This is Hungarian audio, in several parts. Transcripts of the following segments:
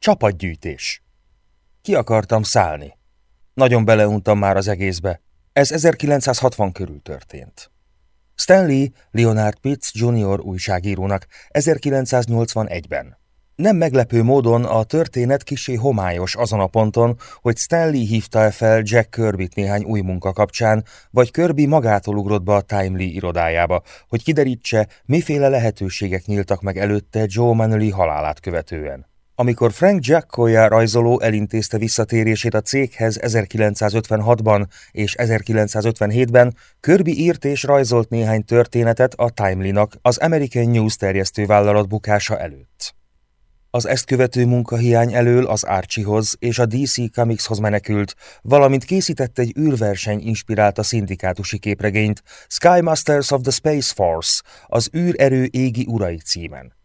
Csapatgyűjtés. Ki akartam szállni. Nagyon beleuntam már az egészbe. Ez 1960 körül történt. Stanley Leonard Pitts Jr. újságírónak 1981-ben. Nem meglepő módon a történet kisé homályos azon a ponton, hogy Stanley hívta -e fel Jack kirby néhány új munka kapcsán, vagy Kirby magától ugrott be a Timely irodájába, hogy kiderítse, miféle lehetőségek nyíltak meg előtte Joe Manley halálát követően. Amikor Frank Giacoya rajzoló elintézte visszatérését a céghez 1956-ban és 1957-ben, Kirby írt és rajzolt néhány történetet a Timely-nak az American News terjesztő vállalat bukása előtt. Az ezt követő munkahiány elől az Archiehoz és a DC Comicshoz menekült, valamint készített egy űrverseny inspirálta szindikátusi képregényt, Sky Masters of the Space Force, az űrerő égi urai címen.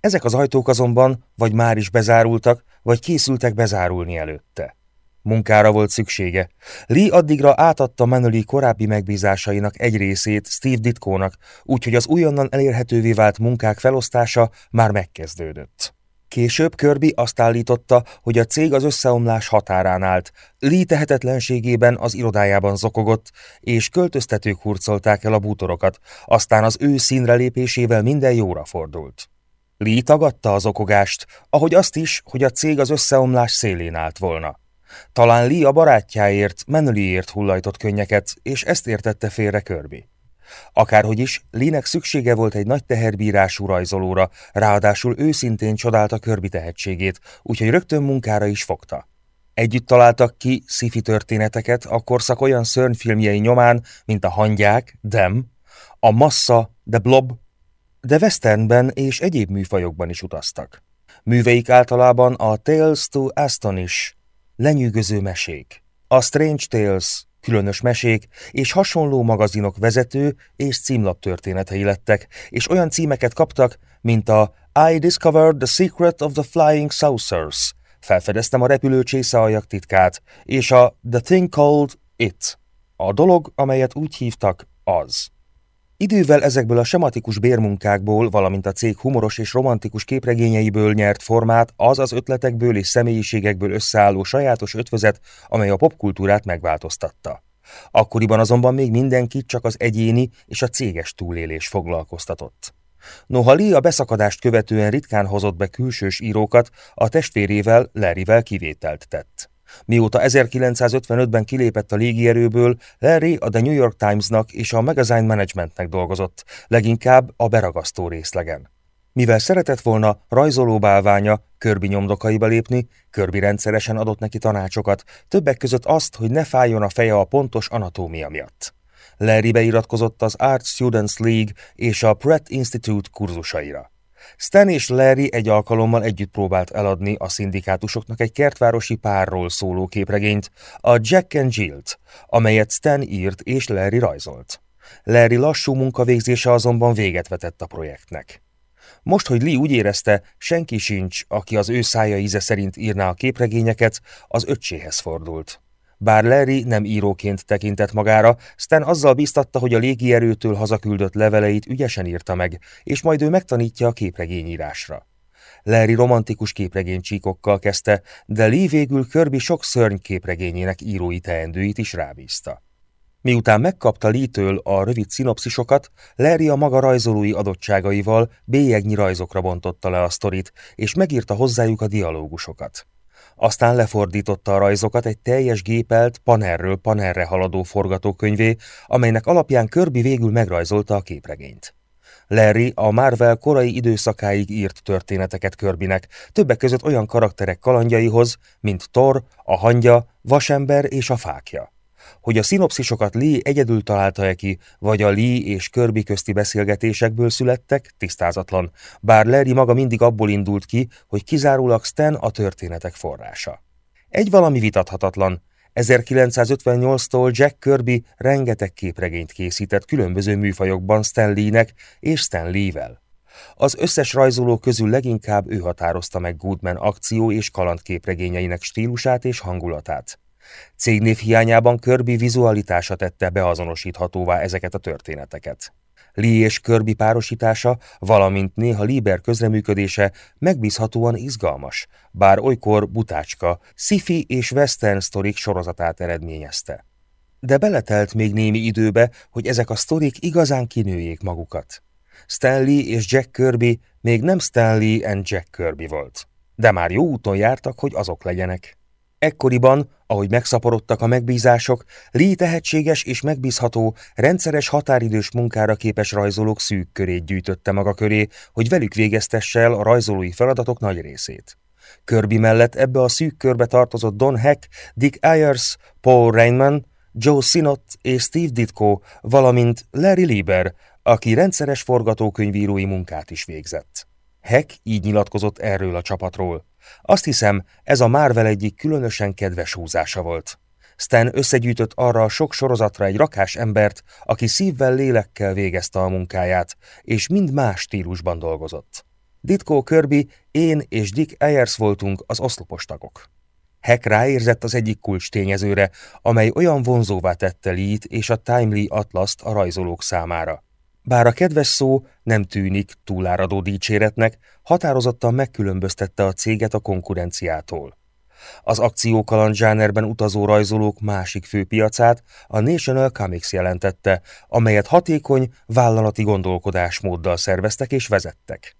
Ezek az ajtók azonban vagy már is bezárultak, vagy készültek bezárulni előtte. Munkára volt szüksége. Lee addigra átadta Manoli korábbi megbízásainak egy részét Steve Ditkónak, úgyhogy az újonnan elérhetővé vált munkák felosztása már megkezdődött. Később Kirby azt állította, hogy a cég az összeomlás határán állt. Lee tehetetlenségében az irodájában zokogott, és költöztetők hurcolták el a bútorokat, aztán az ő színre lépésével minden jóra fordult. Lee tagadta az okogást, ahogy azt is, hogy a cég az összeomlás szélén állt volna. Talán Lee a barátjáért, Menliért hullajtott könnyeket, és ezt értette félre Kirby. Akárhogy is, Lének szüksége volt egy nagy teherbírású rajzolóra, ráadásul őszintén csodálta Kirby tehetségét, úgyhogy rögtön munkára is fogta. Együtt találtak ki szifi történeteket a korszak olyan szörnyfilmjei nyomán, mint a Hangyák, Dem, a Massa, The Blob, de westernben és egyéb műfajokban is utaztak. Műveik általában a Tales to Astonish, lenyűgöző mesék, a Strange Tales, különös mesék és hasonló magazinok vezető és címlap történetei lettek, és olyan címeket kaptak, mint a I Discovered the Secret of the Flying Saucers, felfedeztem a repülő csészaaljak titkát, és a The Thing Called It, a dolog, amelyet úgy hívtak, az. Idővel ezekből a sematikus bérmunkákból, valamint a cég humoros és romantikus képregényeiből nyert formát az az ötletekből és személyiségekből összeálló sajátos ötvözet, amely a popkultúrát megváltoztatta. Akkoriban azonban még mindenkit csak az egyéni és a céges túlélés foglalkoztatott. Noha Lee a beszakadást követően ritkán hozott be külsős írókat, a testvérével, Larryvel kivételt tett. Mióta 1955-ben kilépett a légierőből, Larry a The New York Times-nak és a Magazine Managementnek dolgozott, leginkább a beragasztó részlegen. Mivel szeretett volna rajzolóbálványa Körbi nyomdokaiba lépni, Körbi rendszeresen adott neki tanácsokat, többek között azt, hogy ne fájjon a feje a pontos anatómia miatt. Larry beiratkozott az Art Students League és a Pratt Institute kurzusaira. Stan és Larry egy alkalommal együtt próbált eladni a szindikátusoknak egy kertvárosi párról szóló képregényt, a Jack and Jill-t, amelyet Stan írt és Larry rajzolt. Larry lassú munkavégzése azonban véget vetett a projektnek. Most, hogy Lee úgy érezte, senki sincs, aki az ő szája íze szerint írná a képregényeket, az öccséhez fordult. Bár Larry nem íróként tekintett magára, Stan azzal biztatta, hogy a légierőtől hazaküldött leveleit ügyesen írta meg, és majd ő megtanítja a képregényírásra. Larry romantikus képregénycsíkokkal kezdte, de Lee végül Kirby sok szörny képregényének írói teendőit is rábízta. Miután megkapta Lee-től a rövid szinopszisokat, Larry a maga rajzolói adottságaival bélyegnyi rajzokra bontotta le a sztorit, és megírta hozzájuk a dialógusokat. Aztán lefordította a rajzokat egy teljes gépelt, panerről panerre haladó forgatókönyvé, amelynek alapján Kirby végül megrajzolta a képregényt. Larry a Marvel korai időszakáig írt történeteket Körbinek, többek között olyan karakterek kalandjaihoz, mint Thor, a hangya, Vasember és a fákja. Hogy a szinopszisokat Lee egyedül találta-e ki, vagy a Lee és Kirby közti beszélgetésekből születtek, tisztázatlan, bár Larry maga mindig abból indult ki, hogy kizárólag Stan a történetek forrása. Egy valami vitathatatlan, 1958-tól Jack Kirby rengeteg képregényt készített különböző műfajokban Stan Lee-nek és Stan Lee-vel. Az összes rajzoló közül leginkább ő határozta meg Goodman akció és kalandképregényeinek stílusát és hangulatát. Cégnév hiányában Kirby vizualitása tette beazonosíthatóvá ezeket a történeteket. Lee és Kirby párosítása, valamint néha Lieber közreműködése megbízhatóan izgalmas, bár olykor butácska, sci és western sztorik sorozatát eredményezte. De beletelt még némi időbe, hogy ezek a sztorik igazán kinőjék magukat. Stanley és Jack Kirby még nem Stanley and Jack Kirby volt, de már jó úton jártak, hogy azok legyenek. Ekkoriban, ahogy megszaporodtak a megbízások, Lee tehetséges és megbízható, rendszeres határidős munkára képes rajzolók szűk körét gyűjtötte maga köré, hogy velük végeztesse el a rajzolói feladatok nagy részét. Kirby mellett ebbe a szűk körbe tartozott Don Heck, Dick Ayers, Paul Rainman, Joe Sinott és Steve Ditko, valamint Larry Lieber, aki rendszeres forgatókönyvírói munkát is végzett. Heck így nyilatkozott erről a csapatról. Azt hiszem, ez a Marvel egyik különösen kedves húzása volt. Stan összegyűjtött arra a sok sorozatra egy rakás embert, aki szívvel, lélekkel végezte a munkáját, és mind más stílusban dolgozott. Ditko Kirby, én és Dick Ayers voltunk az oszlopos tagok. Heck ráérzett az egyik kulcs tényezőre, amely olyan vonzóvá tette Lee-t és a Timely Atlaszt a rajzolók számára. Bár a kedves szó nem tűnik túláradó dicséretnek, határozottan megkülönböztette a céget a konkurenciától. Az akciókaland zsánerben utazó rajzolók másik főpiacát a National Comics jelentette, amelyet hatékony, vállalati gondolkodásmóddal szerveztek és vezettek.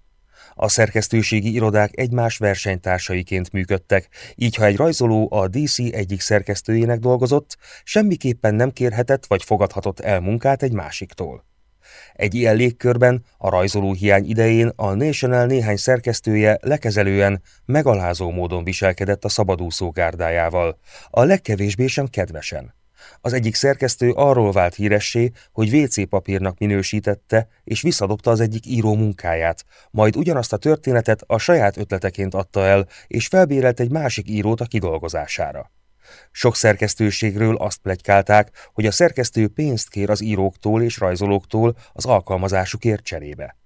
A szerkesztőségi irodák egymás versenytársaiként működtek, így ha egy rajzoló a DC egyik szerkesztőjének dolgozott, semmiképpen nem kérhetett vagy fogadhatott el munkát egy másiktól. Egy ilyen légkörben a rajzoló hiány idején a National néhány szerkesztője lekezelően, megalázó módon viselkedett a szabadúszó gárdájával, a legkevésbé sem kedvesen. Az egyik szerkesztő arról vált híressé, hogy WC papírnak minősítette, és visszadobta az egyik író munkáját, majd ugyanazt a történetet a saját ötleteként adta el, és felbérelt egy másik írót a kidolgozására. Sok szerkesztőségről azt plegykálták, hogy a szerkesztő pénzt kér az íróktól és rajzolóktól az alkalmazásukért cserébe.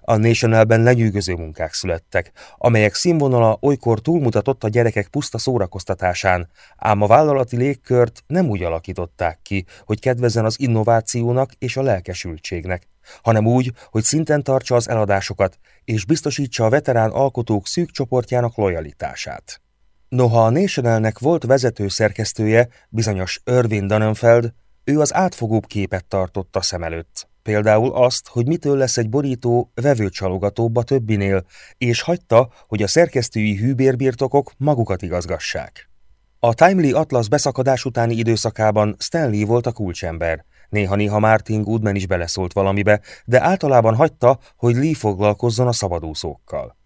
A Nationalben lenyűgöző munkák születtek, amelyek színvonala olykor túlmutatott a gyerekek puszta szórakoztatásán, ám a vállalati légkört nem úgy alakították ki, hogy kedvezzen az innovációnak és a lelkesültségnek, hanem úgy, hogy szinten tartsa az eladásokat, és biztosítsa a veterán alkotók szűk csoportjának lojalitását. Noha a Nationalnek volt vezető szerkesztője, bizonyos Irvin Dannenfeld, ő az átfogóbb képet tartotta szem előtt. Például azt, hogy mitől lesz egy borító vevőcsalogatóbb a többinél, és hagyta, hogy a szerkesztői hűbérbirtokok magukat igazgassák. A Timely Atlas beszakadás utáni időszakában Stanley volt a kulcsember. Néha-néha Martin Goodman is beleszólt valamibe, de általában hagyta, hogy Lee foglalkozzon a szabadúszókkal.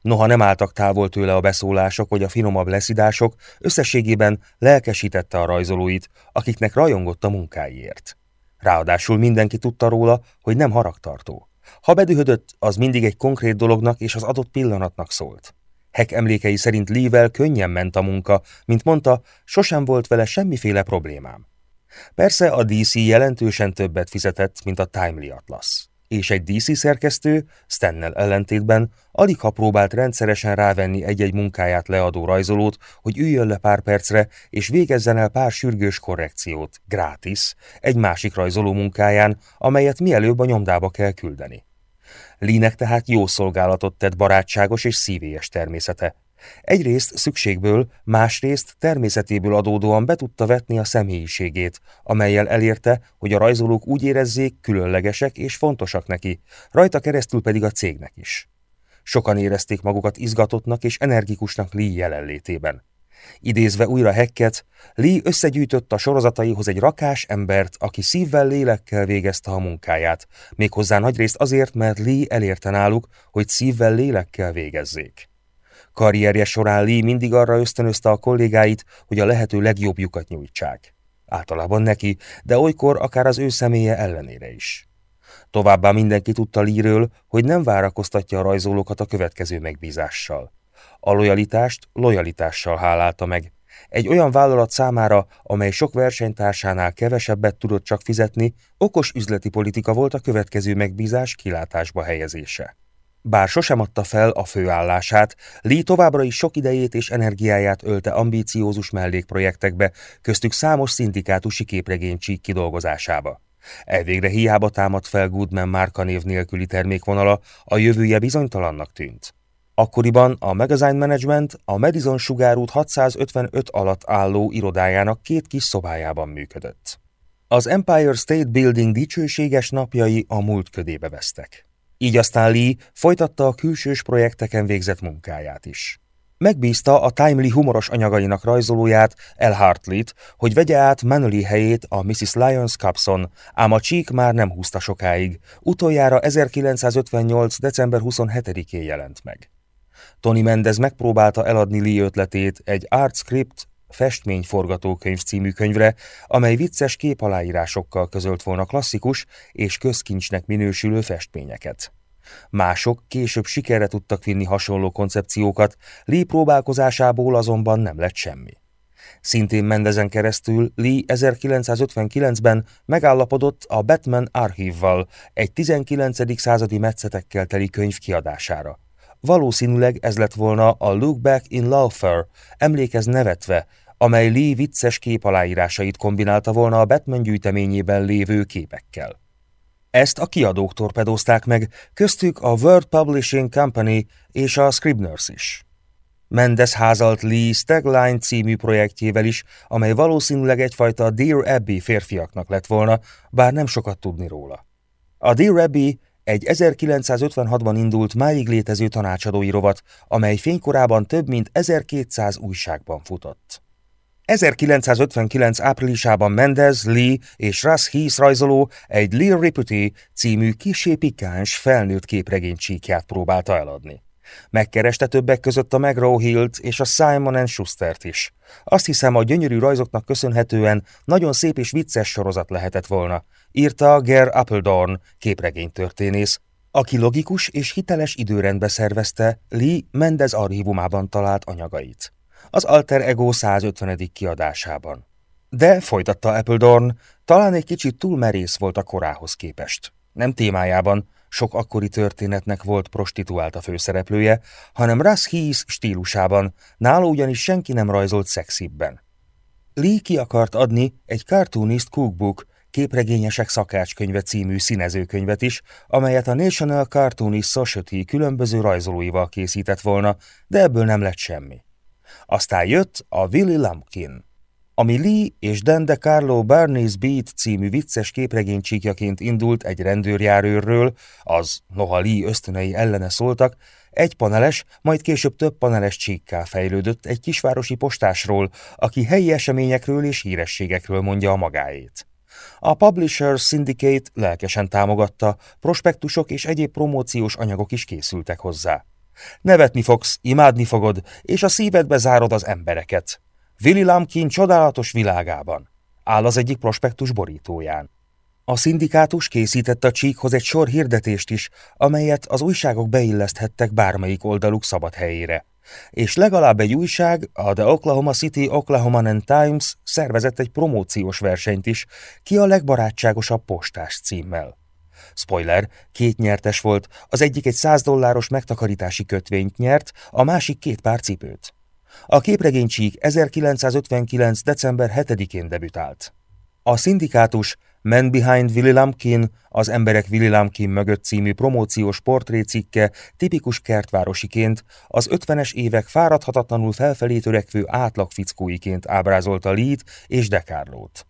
Noha nem álltak távol tőle a beszólások vagy a finomabb leszidások, összességében lelkesítette a rajzolóit, akiknek rajongott a munkáiért. Ráadásul mindenki tudta róla, hogy nem haragtartó. Ha bedühödött, az mindig egy konkrét dolognak és az adott pillanatnak szólt. Heck emlékei szerint Lee-vel könnyen ment a munka, mint mondta, sosem volt vele semmiféle problémám. Persze a DC jelentősen többet fizetett, mint a Timely Atlas és egy DC szerkesztő, Stennel ellentétben, alig ha próbált rendszeresen rávenni egy-egy munkáját leadó rajzolót, hogy üljön le pár percre, és végezzen el pár sürgős korrekciót, gratis, egy másik rajzoló munkáján, amelyet mielőbb a nyomdába kell küldeni. Línek tehát jó szolgálatot tett barátságos és szívélyes természete, Egyrészt szükségből, másrészt természetéből adódóan be tudta vetni a személyiségét, amelyel elérte, hogy a rajzolók úgy érezzék, különlegesek és fontosak neki, rajta keresztül pedig a cégnek is. Sokan érezték magukat izgatottnak és energikusnak Lee jelenlétében. Idézve újra Hekket, Lee összegyűjtött a sorozataihoz egy rakás embert, aki szívvel, lélekkel végezte a munkáját, méghozzá nagyrészt azért, mert Lee elérte náluk, hogy szívvel, lélekkel végezzék. Karrierje során Lee mindig arra ösztönözte a kollégáit, hogy a lehető legjobbjukat nyújtsák. Általában neki, de olykor akár az ő személye ellenére is. Továbbá mindenki tudta Lee-ről, hogy nem várakoztatja a rajzolókat a következő megbízással. A lojalitást lojalitással hálálta meg. Egy olyan vállalat számára, amely sok versenytársánál kevesebbet tudott csak fizetni, okos üzleti politika volt a következő megbízás kilátásba helyezése. Bár sosem adta fel a főállását, Lee továbbra is sok idejét és energiáját ölte ambíciózus mellékprojektekbe, köztük számos szindikátusi képregénycsík kidolgozásába. Elvégre hiába támadt fel Goodman márka név nélküli termékvonala, a jövője bizonytalannak tűnt. Akkoriban a Magazine Management a Madison sugárút 655 alatt álló irodájának két kis szobájában működött. Az Empire State Building dicsőséges napjai a múlt ködébe vesztek. Így aztán Lee folytatta a külsős projekteken végzett munkáját is. Megbízta a Timely humoros anyagainak rajzolóját, El Hartley-t, hogy vegye át Manly helyét a Mrs. Lyons Capson, ám a csík már nem húzta sokáig, utoljára 1958. december 27-én jelent meg. Tony Mendez megpróbálta eladni Lee ötletét egy Art Script festmény forgatókönyv című könyvre, amely vicces képaláírásokkal közölt volna klasszikus és közkincsnek minősülő festményeket. Mások később sikerre tudtak vinni hasonló koncepciókat, Lee próbálkozásából azonban nem lett semmi. Szintén Mendezen keresztül Lee 1959-ben megállapodott a Batman Archívval egy 19. századi metszetekkel teli könyv kiadására. Valószínűleg ez lett volna a Look Back in Laughter, emlékez nevetve, amely Lee vicces képaláírásait kombinálta volna a Batman gyűjteményében lévő képekkel. Ezt a kiadók torpedózták meg, köztük a World Publishing Company és a Scribners is. Mendes házalt Lee Stagline című projektjével is, amely valószínűleg egyfajta Dear Abbey férfiaknak lett volna, bár nem sokat tudni róla. A Dear Abbey egy 1956-ban indult máig létező tanácsadói rovat, amely fénykorában több mint 1200 újságban futott. 1959 áprilisában Mendez, Lee és Russ Heath rajzoló egy Lee Reputy című kisé pikáns felnőtt képregény csíkját próbálta eladni. Megkereste többek között a McGraw Hill-t és a Simon Schustert is. Azt hiszem, a gyönyörű rajzoknak köszönhetően nagyon szép és vicces sorozat lehetett volna, írta Ger Appledorn, képregénytörténész, aki logikus és hiteles időrendbe szervezte Lee Mendez archívumában talált anyagait az Alter Ego 150. kiadásában. De, folytatta Appledorn, talán egy kicsit túl merész volt a korához képest. Nem témájában, sok akkori történetnek volt prostituált a főszereplője, hanem Russ Heath stílusában, nála ugyanis senki nem rajzolt szexibben. Lee ki akart adni egy Cartoonist Cookbook, képregényesek szakácskönyve című színezőkönyvet is, amelyet a National Cartoonist Society különböző rajzolóival készített volna, de ebből nem lett semmi. Aztán jött a Willy Lumpkin, ami Lee és Dan de Carlo Barney's Beat című vicces képregénycsíkjaként indult egy rendőrjárőrről, az, noha Lee ösztönei ellene szóltak, egy paneles, majd később több paneles csíkká fejlődött egy kisvárosi postásról, aki helyi eseményekről és hírességekről mondja a magáét. A Publishers Syndicate lelkesen támogatta, prospektusok és egyéb promóciós anyagok is készültek hozzá. Nevetni fogsz, imádni fogod, és a szívedbe zárod az embereket. Willy Lumpkin csodálatos világában. Áll az egyik prospektus borítóján. A szindikátus készítette a csíkhoz egy sor hirdetést is, amelyet az újságok beilleszthettek bármelyik oldaluk szabad helyére. És legalább egy újság, a The Oklahoma City Oklahoma Times szervezett egy promóciós versenyt is, ki a legbarátságosabb postás címmel. Spoiler, két nyertes volt, az egyik egy 100 dolláros megtakarítási kötvényt nyert, a másik két pár cipőt. A képregénycsík 1959. december 7-én debütált. A szindikátus Man Behind Willy Lumpkin, az Emberek Willy Lumpkin mögött című promóciós portrécikke tipikus kertvárosiként az 50-es évek fáradhatatlanul felfelé törekvő átlagfickóiként ábrázolta Lee-t és Dekárlót.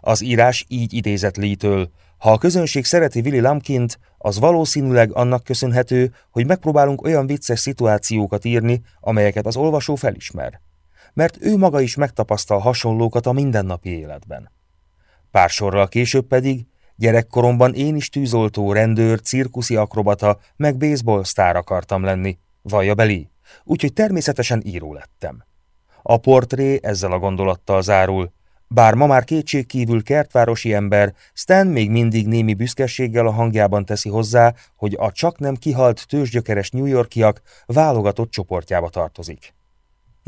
Az írás így idézett Lee-től, ha a közönség szereti Willy Lumpkint, az valószínűleg annak köszönhető, hogy megpróbálunk olyan vicces szituációkat írni, amelyeket az olvasó felismer. Mert ő maga is megtapasztal hasonlókat a mindennapi életben. Pár sorral később pedig gyerekkoromban én is tűzoltó, rendőr, cirkuszi akrobata, meg baseball sztár akartam lenni, vallja beli, úgyhogy természetesen író lettem. A portré ezzel a gondolattal zárul, bár ma már kétségkívül kertvárosi ember, Stan még mindig némi büszkeséggel a hangjában teszi hozzá, hogy a csak nem kihalt tőzsgyökeres New Yorkiak válogatott csoportjába tartozik.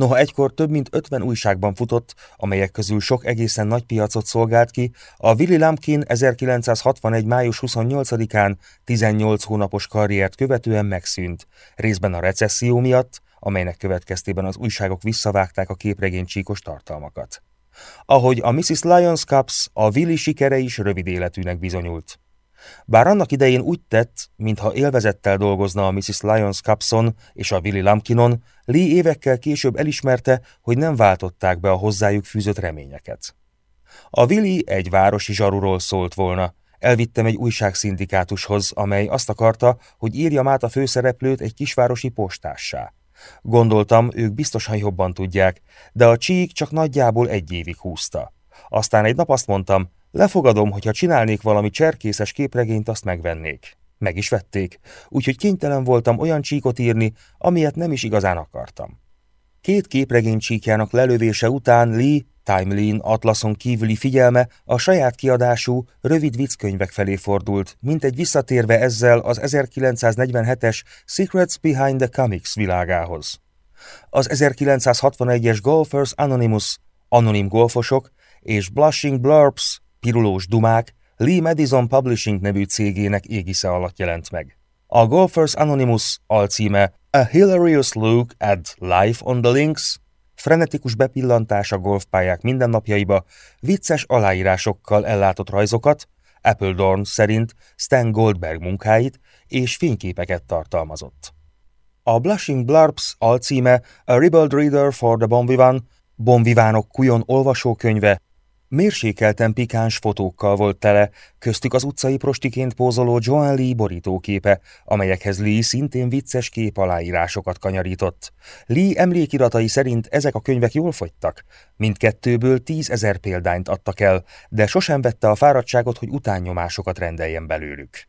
Noha egykor több mint 50 újságban futott, amelyek közül sok egészen nagy piacot szolgált ki, a Willy Lumpkin 1961. május 28-án 18 hónapos karriert követően megszűnt, részben a recesszió miatt, amelynek következtében az újságok visszavágták a képregény csíkos tartalmakat. Ahogy a Mrs. Lyons Cups, a Willy sikere is rövid életűnek bizonyult. Bár annak idején úgy tett, mintha élvezettel dolgozna a Mrs. Lyons Capson és a Willy Lumpkinon, Lee évekkel később elismerte, hogy nem váltották be a hozzájuk fűzött reményeket. A Willy egy városi zsaruról szólt volna. Elvittem egy újságszindikátushoz, amely azt akarta, hogy írjam át a főszereplőt egy kisvárosi postássá. Gondoltam, ők biztosan jobban tudják, de a csík csak nagyjából egy évig húzta. Aztán egy nap azt mondtam, lefogadom, hogy ha csinálnék valami cserkészes képregényt, azt megvennék. Meg is vették, úgyhogy kénytelen voltam olyan csíkot írni, amilyet nem is igazán akartam. Két képregény csíkjának lelövése után Lee Timeline Atlason kívüli figyelme a saját kiadású, rövid vicckönyvek felé fordult, mint egy visszatérve ezzel az 1947-es Secrets Behind the Comics világához. Az 1961-es Golfers Anonymous, anonim golfosok és Blushing Blurbs, pirulós dumák Lee Madison Publishing nevű cégének égisze alatt jelent meg. A Golfers Anonymous alcíme A Hilarious Look at Life on the Links frenetikus bepillantás a golfpályák mindennapjaiba, vicces aláírásokkal ellátott rajzokat, Appledorn szerint Stan Goldberg munkáit és fényképeket tartalmazott. A Blushing Blurbs alcíme A Ribald Reader for the Bon Vivant, Bon Vivánok kujon olvasókönyve Mérsékelten pikáns fotókkal volt tele, köztük az utcai prostiként pózoló Joan Lee borítóképe, amelyekhez Lee szintén vicces kép aláírásokat kanyarított. Lee emlékiratai szerint ezek a könyvek jól fogytak. Mindkettőből tízezer példányt adtak el, de sosem vette a fáradtságot, hogy utánnyomásokat rendeljen belőlük.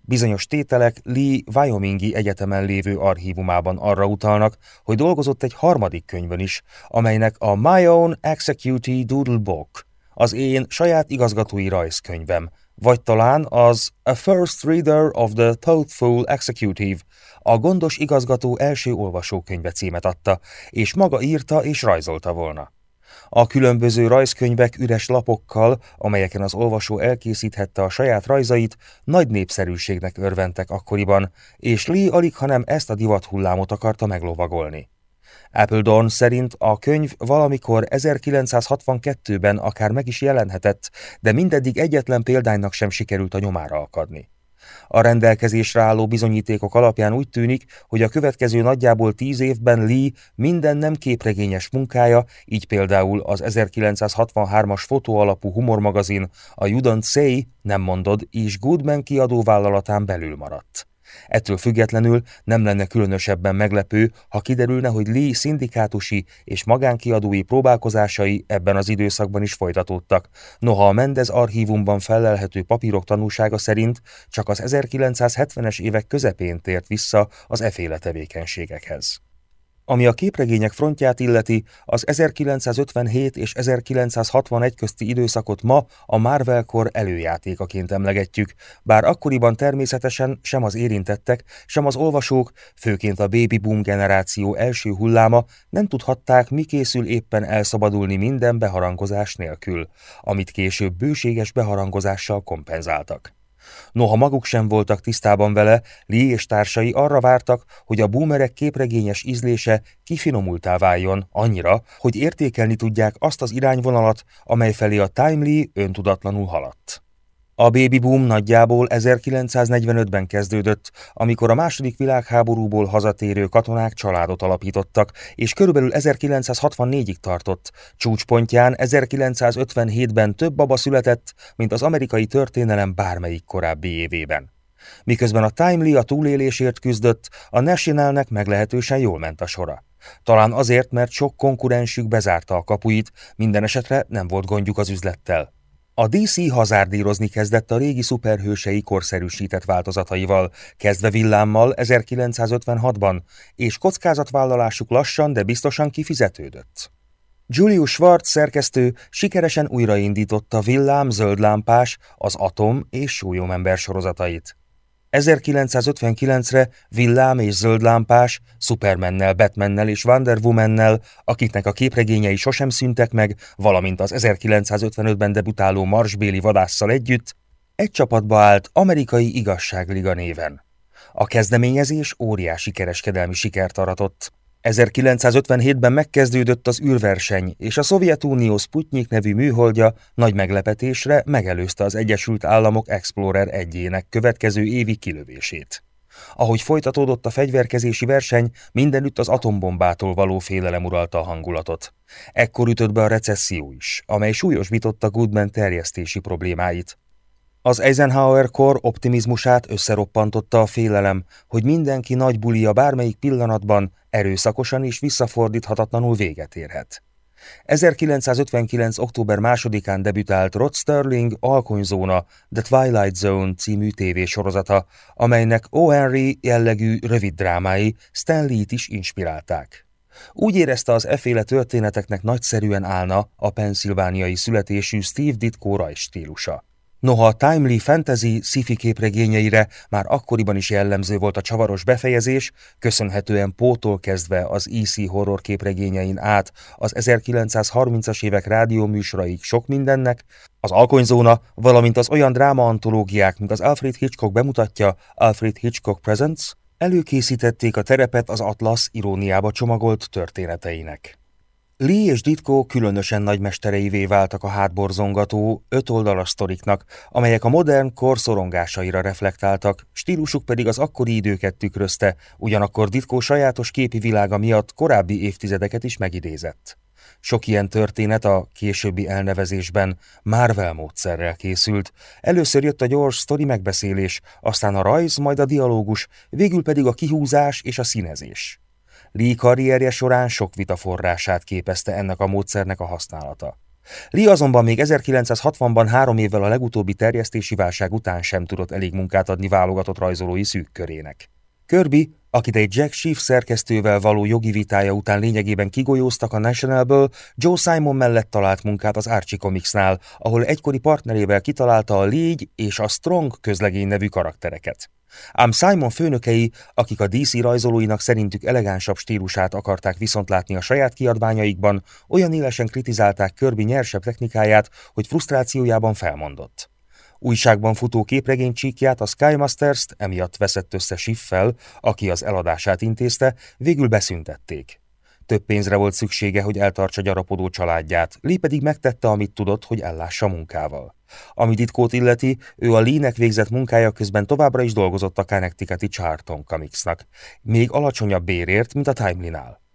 Bizonyos tételek Lee Wyomingi Egyetemen lévő archívumában arra utalnak, hogy dolgozott egy harmadik könyvön is, amelynek a My Own Executive Doodle Book az én saját igazgatói rajzkönyvem, vagy talán az A First Reader of the Thoughtful Executive, a gondos igazgató első olvasókönyve címet adta, és maga írta és rajzolta volna. A különböző rajzkönyvek üres lapokkal, amelyeken az olvasó elkészíthette a saját rajzait, nagy népszerűségnek örventek akkoriban, és Lee alig hanem ezt a divathullámot akarta meglovagolni. Appledorn szerint a könyv valamikor 1962-ben akár meg is jelenhetett, de mindeddig egyetlen példánynak sem sikerült a nyomára akadni. A rendelkezésre álló bizonyítékok alapján úgy tűnik, hogy a következő nagyjából tíz évben Lee minden nem képregényes munkája, így például az 1963-as fotóalapú humormagazin, a Don't Say, nem mondod, és Goodman kiadóvállalatán belül maradt. Ettől függetlenül nem lenne különösebben meglepő, ha kiderülne, hogy Lee szindikátusi és magánkiadói próbálkozásai ebben az időszakban is folytatódtak. Noha a Mendez archívumban felelhető papírok tanúsága szerint csak az 1970-es évek közepén tért vissza az eféle tevékenységekhez. Ami a képregények frontját illeti, az 1957 és 1961 közti időszakot ma a Marvel-kor előjátékaként emlegetjük, bár akkoriban természetesen sem az érintettek, sem az olvasók, főként a baby boom generáció első hulláma nem tudhatták, mi készül éppen elszabadulni minden beharangozás nélkül, amit később bőséges beharangozással kompenzáltak. Noha maguk sem voltak tisztában vele, Lee és társai arra vártak, hogy a boomerek képregényes ízlése kifinomultá váljon annyira, hogy értékelni tudják azt az irányvonalat, amely felé a Timely öntudatlanul haladt. A baby boom nagyjából 1945-ben kezdődött, amikor a második világháborúból hazatérő katonák családot alapítottak, és körülbelül 1964-ig tartott. Csúcspontján 1957-ben több baba született, mint az amerikai történelem bármelyik korábbi évében. Miközben a Timely a túlélésért küzdött, a Nationalnek meglehetősen jól ment a sora. Talán azért, mert sok konkurensük bezárta a kapuit, minden esetre nem volt gondjuk az üzlettel. A DC hazárdírozni kezdett a régi szuperhősei korszerűsített változataival, kezdve villámmal 1956-ban, és kockázatvállalásuk lassan, de biztosan kifizetődött. Julius Schwartz szerkesztő sikeresen újraindította villám, zöldlámpás, az atom és súlyomember sorozatait. 1959-re villám és zöldlámpás, Supermannel, Batmannel és Wonder Womannel, akiknek a képregényei sosem szüntek meg, valamint az 1955-ben debutáló Marsbéli vadásszal együtt, egy csapatba állt Amerikai Igazságliga néven. A kezdeményezés óriási kereskedelmi sikert aratott. 1957-ben megkezdődött az űrverseny, és a Szovjetunió Sputnik nevű műholdja nagy meglepetésre megelőzte az Egyesült Államok Explorer 1 következő évi kilövését. Ahogy folytatódott a fegyverkezési verseny, mindenütt az atombombától való félelem uralta a hangulatot. Ekkor ütött be a recesszió is, amely súlyosbította Goodman terjesztési problémáit. Az Eisenhower-kor optimizmusát összeroppantotta a félelem, hogy mindenki nagy bulia bármelyik pillanatban erőszakosan és visszafordíthatatlanul véget érhet. 1959. október 2-án debütált Rod Sterling Alkonyzóna The Twilight Zone című tévésorozata, amelynek O. Henry jellegű rövid drámái Stanley-t is inspirálták. Úgy érezte az eféle történeteknek nagyszerűen állna a penszilvániai születésű Steve Ditko rajstílusa. Noha a Timely Fantasy sci képregényeire már akkoriban is jellemző volt a csavaros befejezés, köszönhetően Pótól kezdve az EC horror képregényein át az 1930-as évek rádióműsoraig sok mindennek, az Alkonyzóna, valamint az olyan drámaantológiák, mint az Alfred Hitchcock bemutatja Alfred Hitchcock Presents, előkészítették a terepet az Atlas iróniába csomagolt történeteinek. Lee és Ditko különösen nagymestereivé váltak a hátborzongató, ötoldalas sztoriknak, amelyek a modern kor szorongásaira reflektáltak, stílusuk pedig az akkori időket tükrözte, ugyanakkor Ditko sajátos képi világa miatt korábbi évtizedeket is megidézett. Sok ilyen történet a későbbi elnevezésben Marvel módszerrel készült. Először jött a gyors sztori megbeszélés, aztán a rajz, majd a dialógus, végül pedig a kihúzás és a színezés. Lee karrierje során sok vita forrását képezte ennek a módszernek a használata. Lee azonban még 1960-ban három évvel a legutóbbi terjesztési válság után sem tudott elég munkát adni válogatott rajzolói szűk körének. Kirby, akit egy Jack Schiff szerkesztővel való jogi vitája után lényegében kigolyóztak a Nationalből, Joe Simon mellett talált munkát az Archie Comicsnál, ahol egykori partnerével kitalálta a Légy és a Strong közlegény nevű karaktereket. Ám Simon főnökei, akik a DC rajzolóinak szerintük elegánsabb stílusát akarták viszont a saját kiadványaikban, olyan élesen kritizálták Kirby nyersebb technikáját, hogy frusztrációjában felmondott. Újságban futó képregény csíkját a Sky Masters-t emiatt veszett össze Schiffel, aki az eladását intézte, végül beszüntették. Több pénzre volt szüksége, hogy eltartsa gyarapodó családját, Lee pedig megtette, amit tudott, hogy ellássa munkával. Ami Ditkót illeti, ő a Lee-nek végzett munkája közben továbbra is dolgozott a Connecticuti Charlton Comicsnak, még alacsonyabb bérért, mint a Timely-nál.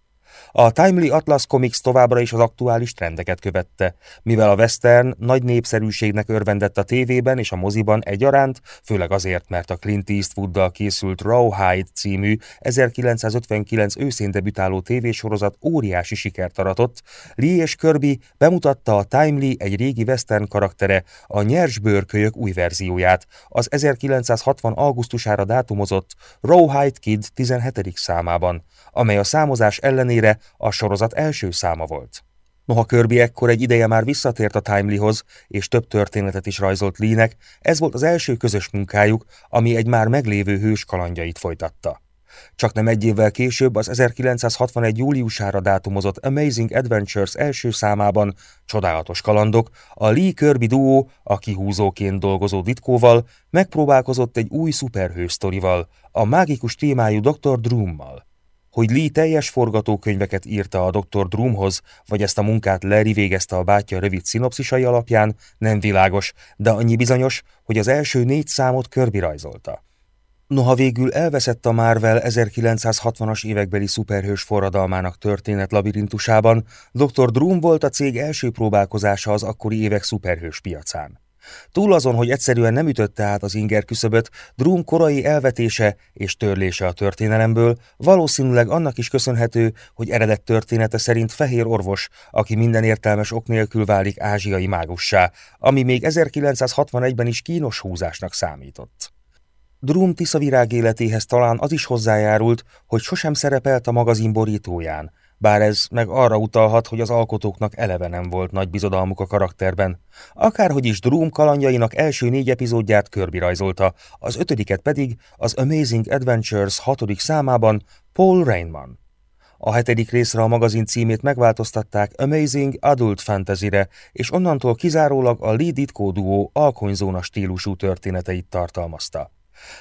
A Timely Atlas Comics továbbra is az aktuális trendeket követte, mivel a western nagy népszerűségnek örvendett a tévében és a moziban egyaránt, főleg azért, mert a Clint Eastwooddal készült Rawhide című 1959 őszén debütáló tévésorozat óriási sikert aratott, Lee és Kirby bemutatta a Timely egy régi western karaktere, a nyers bőrkölyök új verzióját, az 1960. augusztusára dátumozott Rawhide Kid 17. számában, amely a számozás ellenére a sorozat első száma volt. Noha Kirby ekkor egy ideje már visszatért a Timelyhoz, és több történetet is rajzolt Lee-nek, ez volt az első közös munkájuk, ami egy már meglévő hős kalandjait folytatta. Csak nem egy évvel később, az 1961. júliusára dátumozott Amazing Adventures első számában Csodálatos kalandok, a Lee Kirby duó, a kihúzóként dolgozó Ditkóval megpróbálkozott egy új szuperhős sztorival, a mágikus témájú Dr. Droommal. Hogy Lee teljes forgatókönyveket írta a Dr. Droomhoz, vagy ezt a munkát Larry végezte a bátyja rövid szinopszisai alapján, nem világos, de annyi bizonyos, hogy az első négy számot Kirby rajzolta. Noha végül elveszett a Marvel 1960-as évekbeli szuperhős forradalmának történet labirintusában, Dr. Droom volt a cég első próbálkozása az akkori évek szuperhős piacán. Túl azon, hogy egyszerűen nem ütötte át az inger küszöböt, Drum korai elvetése és törlése a történelemből valószínűleg annak is köszönhető, hogy eredet története szerint fehér orvos, aki minden értelmes ok nélkül válik ázsiai mágussá, ami még 1961-ben is kínos húzásnak számított. Drum tiszavirág életéhez talán az is hozzájárult, hogy sosem szerepelt a magazin borítóján, bár ez meg arra utalhat, hogy az alkotóknak eleve nem volt nagy bizodalmuk a karakterben. Akárhogy is Droom kalandjainak első négy epizódját Kirby rajzolta, az ötödiket pedig az Amazing Adventures hatodik számában Paul Rainman. A hetedik részre a magazin címét megváltoztatták Amazing Adult Fantasy-re, és onnantól kizárólag a Lee Ditko duó alkonyzóna stílusú történeteit tartalmazta.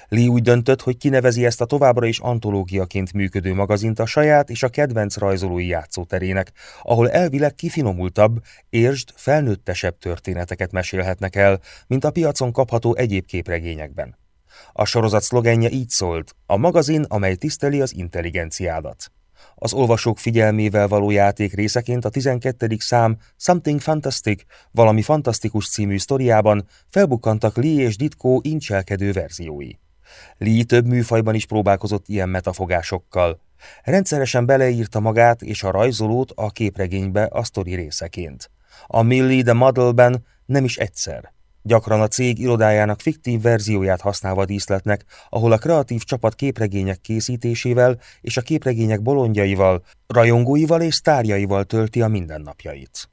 Lee úgy döntött, hogy kinevezi ezt a továbbra is antológiaként működő magazint a saját és a kedvenc rajzolói játszóterének, ahol elvileg kifinomultabb, értsd, felnőttesebb történeteket mesélhetnek el, mint a piacon kapható egyéb képregényekben. A sorozat szlogenje így szólt, a magazin, amely tiszteli az intelligenciádat. Az olvasók figyelmével való játék részeként a 12. szám Something Fantastic, valami fantasztikus című sztoriában felbukkantak Lee és Ditko incselkedő verziói. Lee több műfajban is próbálkozott ilyen metafogásokkal. Rendszeresen beleírta magát és a rajzolót a képregénybe a sztori részeként. A Millie the Model-ben nem is egyszer. Gyakran a cég irodájának fiktív verzióját használva díszletnek, ahol a kreatív csapat képregények készítésével és a képregények bolondjaival, rajongóival és sztárjaival tölti a mindennapjait.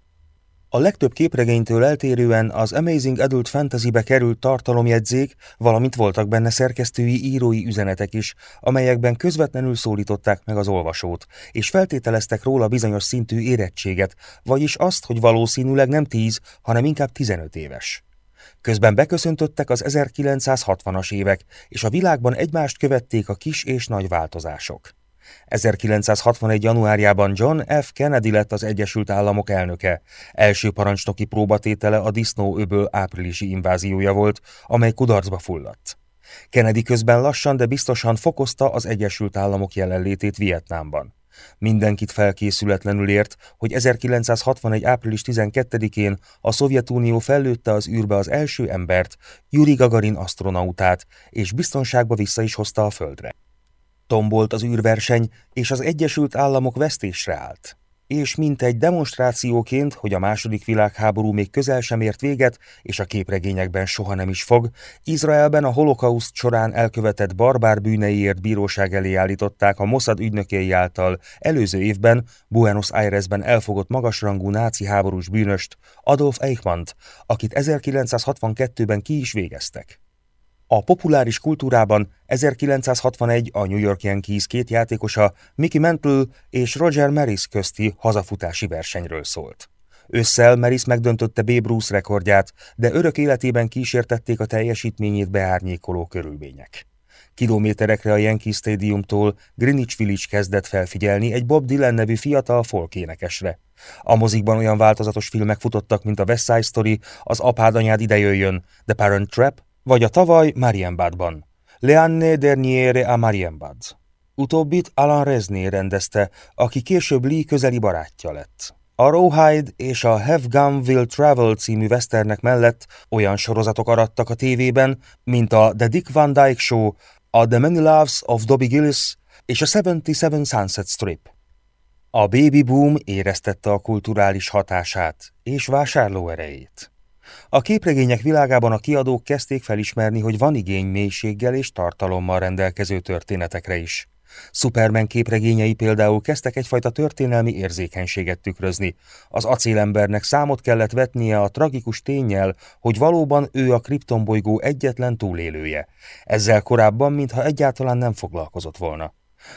A legtöbb képregénytől eltérően az Amazing Adult Fantasy-be került tartalomjegyzék, valamint voltak benne szerkesztői írói üzenetek is, amelyekben közvetlenül szólították meg az olvasót, és feltételeztek róla bizonyos szintű érettséget, vagyis azt, hogy valószínűleg nem 10, hanem inkább 15 éves. Közben beköszöntöttek az 1960-as évek, és a világban egymást követték a kis és nagy változások. 1961. januárjában John F. Kennedy lett az Egyesült Államok elnöke. Első parancsnoki próbatétele a öböl áprilisi inváziója volt, amely kudarcba fulladt. Kennedy közben lassan, de biztosan fokozta az Egyesült Államok jelenlétét Vietnámban. Mindenkit felkészületlenül ért, hogy 1961. április 12-én a Szovjetunió fellőtte az űrbe az első embert, Yuri Gagarin astronautát, és biztonságba vissza is hozta a Földre. Tombolt az űrverseny, és az Egyesült Államok vesztésre állt és mint egy demonstrációként, hogy a második világháború még közel sem ért véget, és a képregényekben soha nem is fog, Izraelben a holokauszt során elkövetett barbár bűneiért bíróság elé állították a Mossad ügynökei által előző évben Buenos Airesben elfogott magasrangú náci háborús bűnöst, Adolf Eichmann-t, akit 1962-ben ki is végeztek. A populáris kultúrában 1961 a New York Yankees két játékosa, Mickey Mantle és Roger Maris közti hazafutási versenyről szólt. Ősszel Maris megdöntötte Babe Bruce rekordját, de örök életében kísértették a teljesítményét beárnyékoló körülmények. Kilométerekre a Yankee Stadiumtól Greenwich Village kezdett felfigyelni egy Bob Dylan nevű fiatal folkénekesre. A mozikban olyan változatos filmek futottak, mint a West Side Story, az Apád anyád idejöjjön, The Parent Trap vagy a tavaly Marienbadban. Leanne Derniere a Marienbad. Utóbbit Alan Resné rendezte, aki később Lee közeli barátja lett. A Rawhide és a Have Gun Will Travel című westernek mellett olyan sorozatok arattak a tévében, mint a The Dick Van Dyke Show, a The Many Loves of Dobby Gillis és a 77 Sunset Strip. A baby boom éreztette a kulturális hatását és vásárlóerejét. A képregények világában a kiadók kezdték felismerni, hogy van igény mélységgel és tartalommal rendelkező történetekre is. Superman képregényei például kezdtek egyfajta történelmi érzékenységet tükrözni. Az acélembernek számot kellett vetnie a tragikus tényel, hogy valóban ő a kriptonbolygó egyetlen túlélője. Ezzel korábban, mintha egyáltalán nem foglalkozott volna.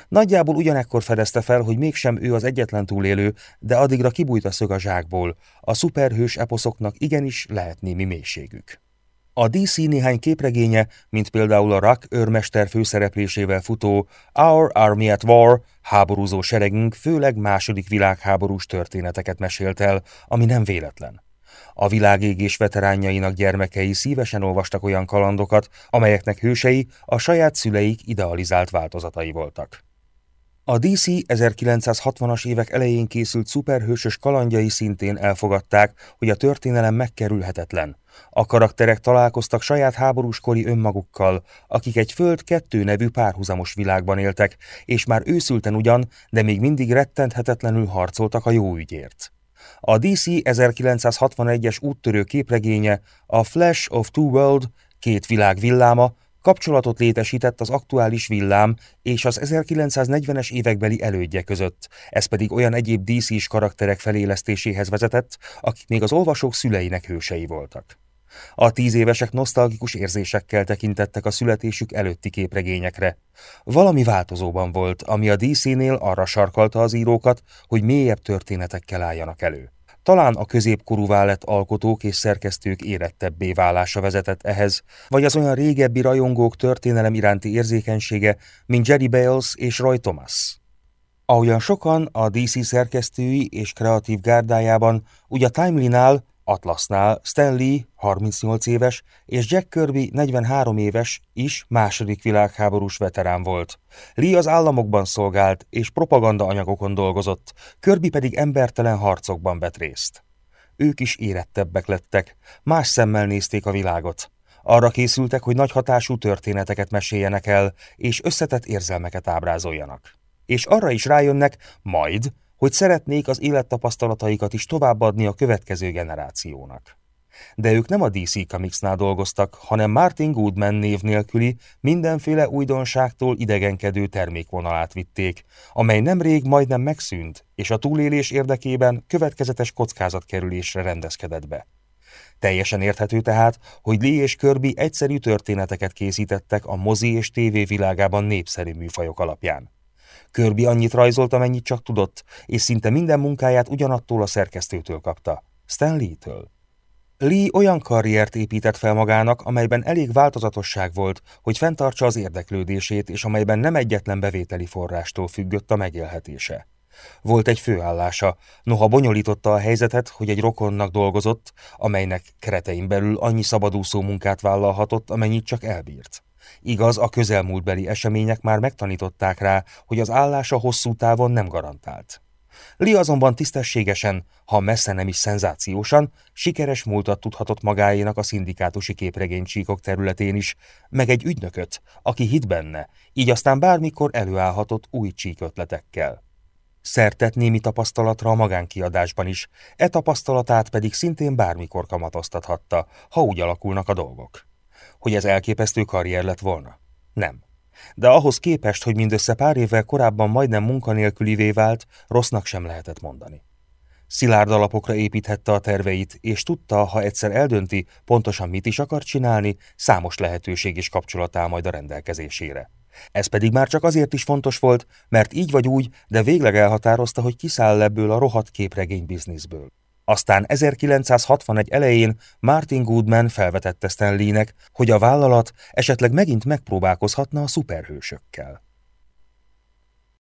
Nagyjából ugyanekkor fedezte fel, hogy mégsem ő az egyetlen túlélő, de addigra kibújt a szög a zsákból. A szuperhős eposzoknak igenis lehet némi mélységük. A DC néhány képregénye, mint például a Rock őrmester főszereplésével futó Our Army at War, háborúzó seregünk főleg második világháborús történeteket mesélt el, ami nem véletlen. A világégés veteránjainak gyermekei szívesen olvastak olyan kalandokat, amelyeknek hősei a saját szüleik idealizált változatai voltak. A DC 1960-as évek elején készült szuperhősös kalandjai szintén elfogadták, hogy a történelem megkerülhetetlen. A karakterek találkoztak saját háborúskori önmagukkal, akik egy Föld kettő nevű párhuzamos világban éltek, és már őszülten ugyan, de még mindig rettenthetetlenül harcoltak a jó ügyért. A DC 1961-es úttörő képregénye, a Flash of Two World, két világ villáma, kapcsolatot létesített az aktuális villám és az 1940-es évekbeli elődje között, ez pedig olyan egyéb DC-s karakterek felélesztéséhez vezetett, akik még az olvasók szüleinek hősei voltak. A tíz évesek nosztalgikus érzésekkel tekintettek a születésük előtti képregényekre. Valami változóban volt, ami a DC-nél arra sarkalta az írókat, hogy mélyebb történetekkel álljanak elő. Talán a középkorúvá lett alkotók és szerkesztők érettebbé válása vezetett ehhez, vagy az olyan régebbi rajongók történelem iránti érzékenysége, mint Jerry Bales és Roy Thomas. Ahogyan sokan a DC szerkesztői és kreatív gárdájában, úgy a Timely-nál Atlasnál Stanley, 38 éves, és Jack Kirby, 43 éves, is második világháborús veterán volt. Lee az államokban szolgált, és propaganda anyagokon dolgozott, Kirby pedig embertelen harcokban vett részt. Ők is érettebbek lettek, más szemmel nézték a világot. Arra készültek, hogy nagy hatású történeteket meséljenek el, és összetett érzelmeket ábrázoljanak. És arra is rájönnek, majd, hogy szeretnék az élettapasztalataikat is továbbadni a következő generációnak. De ők nem a DC Comicsnál dolgoztak, hanem Martin Goodman név nélküli, mindenféle újdonságtól idegenkedő termékvonalát vitték, amely nemrég majdnem megszűnt, és a túlélés érdekében következetes kockázatkerülésre rendezkedett be. Teljesen érthető tehát, hogy Lee és Kirby egyszerű történeteket készítettek a mozi és tévé világában népszerű műfajok alapján. Körbi annyit rajzolt, amennyit csak tudott, és szinte minden munkáját ugyanattól a szerkesztőtől kapta, Stanley-től. Lee olyan karriert épített fel magának, amelyben elég változatosság volt, hogy fenntartsa az érdeklődését, és amelyben nem egyetlen bevételi forrástól függött a megélhetése. Volt egy főállása, noha bonyolította a helyzetet, hogy egy rokonnak dolgozott, amelynek keretein belül annyi szabadúszó munkát vállalhatott, amennyit csak elbírt. Igaz, a közelmúltbeli események már megtanították rá, hogy az állása hosszú távon nem garantált. Li azonban tisztességesen, ha messze nem is szenzációsan, sikeres múltat tudhatott magáénak a szindikátusi képregénycsíkok területén is, meg egy ügynököt, aki hit benne, így aztán bármikor előállhatott új csíkötletekkel. Szertett némi tapasztalatra a magánkiadásban is, e tapasztalatát pedig szintén bármikor kamatoztathatta, ha úgy alakulnak a dolgok. Hogy ez elképesztő karrier lett volna? Nem. De ahhoz képest, hogy mindössze pár évvel korábban majdnem munkanélkülivé vált, rossznak sem lehetett mondani. Szilárd alapokra építhette a terveit, és tudta, ha egyszer eldönti, pontosan mit is akar csinálni, számos lehetőség és kapcsolat majd a rendelkezésére. Ez pedig már csak azért is fontos volt, mert így vagy úgy, de végleg elhatározta, hogy kiszáll ebből a rohadt képregény bizniszből. Aztán 1961 elején Martin Goodman felvetette Stanleynek, hogy a vállalat esetleg megint megpróbálkozhatna a szuperhősökkel.